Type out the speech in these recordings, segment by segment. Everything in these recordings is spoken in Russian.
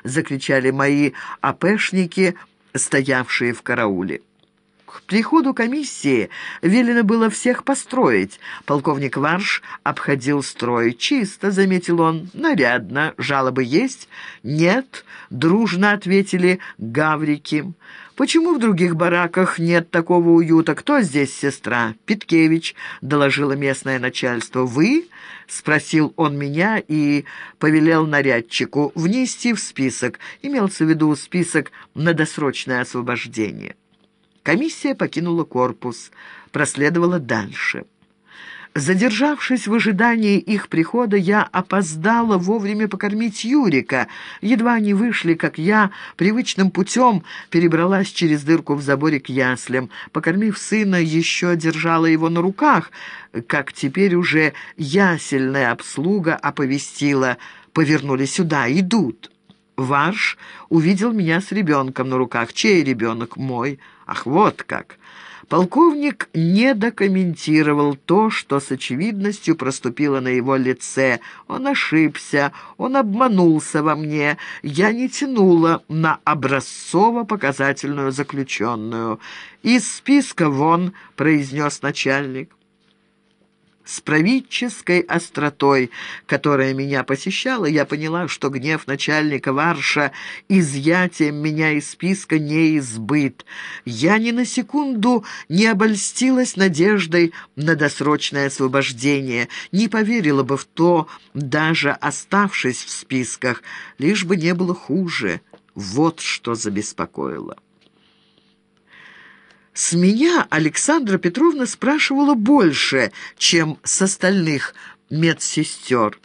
— закричали мои апешники, стоявшие в карауле. К приходу комиссии велено было всех построить. Полковник Варш обходил строй. «Чисто», — заметил он, — «нарядно. Жалобы есть?» «Нет», — дружно ответили гаврики. «Почему в других бараках нет такого уюта? Кто здесь сестра?» «Питкевич», — доложило местное начальство. «Вы?» — спросил он меня и повелел нарядчику внести в список. Имелся в виду список на досрочное освобождение. Комиссия покинула корпус, проследовала дальше. Задержавшись в ожидании их прихода, я опоздала вовремя покормить Юрика. Едва они вышли, как я привычным путем перебралась через дырку в заборе к яслям. Покормив сына, еще держала его на руках, как теперь уже ясельная обслуга оповестила «Повернули сюда, идут». Варш увидел меня с ребенком на руках. Чей ребенок? Мой. Ах, вот как! Полковник не докомментировал то, что с очевидностью проступило на его лице. Он ошибся, он обманулся во мне. Я не тянула на образцово-показательную заключенную. «Из списка вон», — произнес начальник с правительской остротой, которая меня посещала, я поняла, что гнев начальника Варша изъятием меня из списка не избыт. Я ни на секунду не обольстилась надеждой на досрочное освобождение, не поверила бы в то, даже оставшись в списках, лишь бы не было хуже. Вот что забеспокоило. С меня Александра Петровна спрашивала больше, чем с остальных медсестер.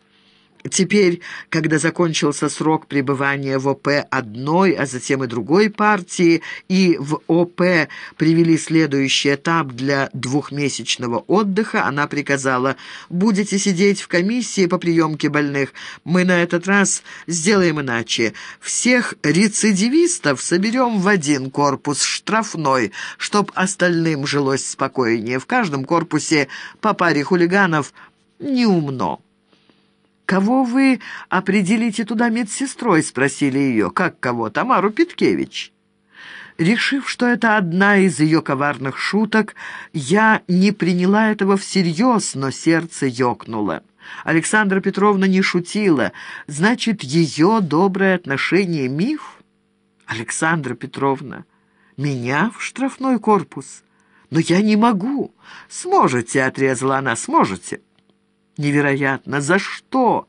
Теперь, когда закончился срок пребывания в ОП одной, а затем и другой партии, и в ОП привели следующий этап для двухмесячного отдыха, она приказала «Будете сидеть в комиссии по приемке больных. Мы на этот раз сделаем иначе. Всех рецидивистов соберем в один корпус штрафной, чтоб остальным жилось спокойнее. В каждом корпусе по паре хулиганов неумно». «Кого вы определите туда медсестрой?» — спросили ее. «Как кого? Тамару Питкевич». Решив, что это одна из ее коварных шуток, я не приняла этого всерьез, но сердце ёкнуло. Александра Петровна не шутила. Значит, ее доброе отношение — миф? Александра Петровна, меня в штрафной корпус? Но я не могу. Сможете, — отрезала она, — сможете. Невероятно! За что?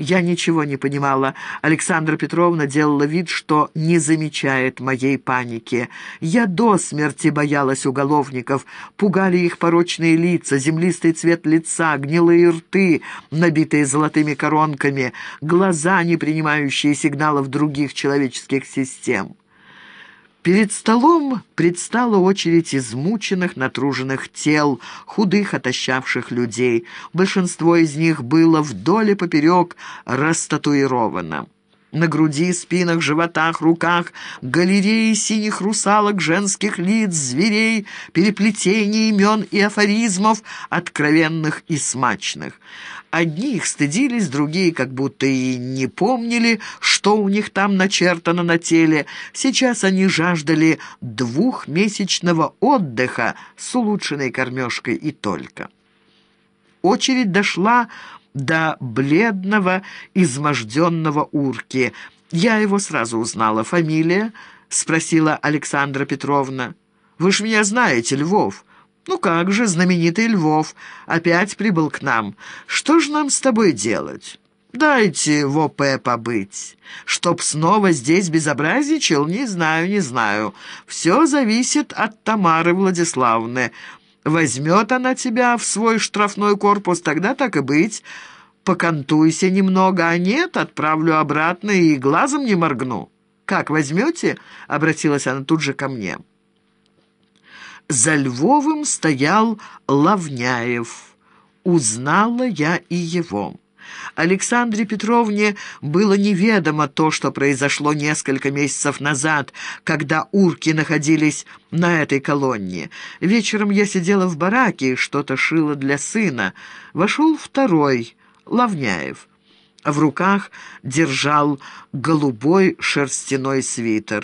Я ничего не понимала. Александра Петровна делала вид, что не замечает моей паники. Я до смерти боялась уголовников. Пугали их порочные лица, землистый цвет лица, гнилые рты, набитые золотыми коронками, глаза, не принимающие сигналов других человеческих систем. Перед столом предстала очередь измученных, натруженных тел, худых, отощавших людей. Большинство из них было вдоль и поперек растатуировано. На груди, спинах, животах, руках галереи синих русалок, женских лиц, зверей, переплетений имен и афоризмов, откровенных и смачных. Одни их стыдились, другие как будто и не помнили, что у них там начертано на теле. Сейчас они жаждали двухмесячного отдыха с улучшенной кормежкой и только. Очередь дошла до бледного, изможденного урки. Я его сразу узнала. «Фамилия?» — спросила Александра Петровна. «Вы ж меня знаете, Львов». «Ну как же, знаменитый Львов опять прибыл к нам. Что же нам с тобой делать?» «Дайте в ОП побыть. Чтоб снова здесь безобразничал, не знаю, не знаю. Все зависит от Тамары Владиславны. Возьмет она тебя в свой штрафной корпус, тогда так и быть. Покантуйся немного, а нет, отправлю обратно и глазом не моргну. Как, возьмете?» — обратилась она тут же ко мне. За Львовым стоял Лавняев. Узнала я и его. Александре Петровне было неведомо то, что произошло несколько месяцев назад, когда урки находились на этой колонне. Вечером я сидела в бараке и что-то шила для сына. Вошел второй, Лавняев. В руках держал голубой шерстяной свитер.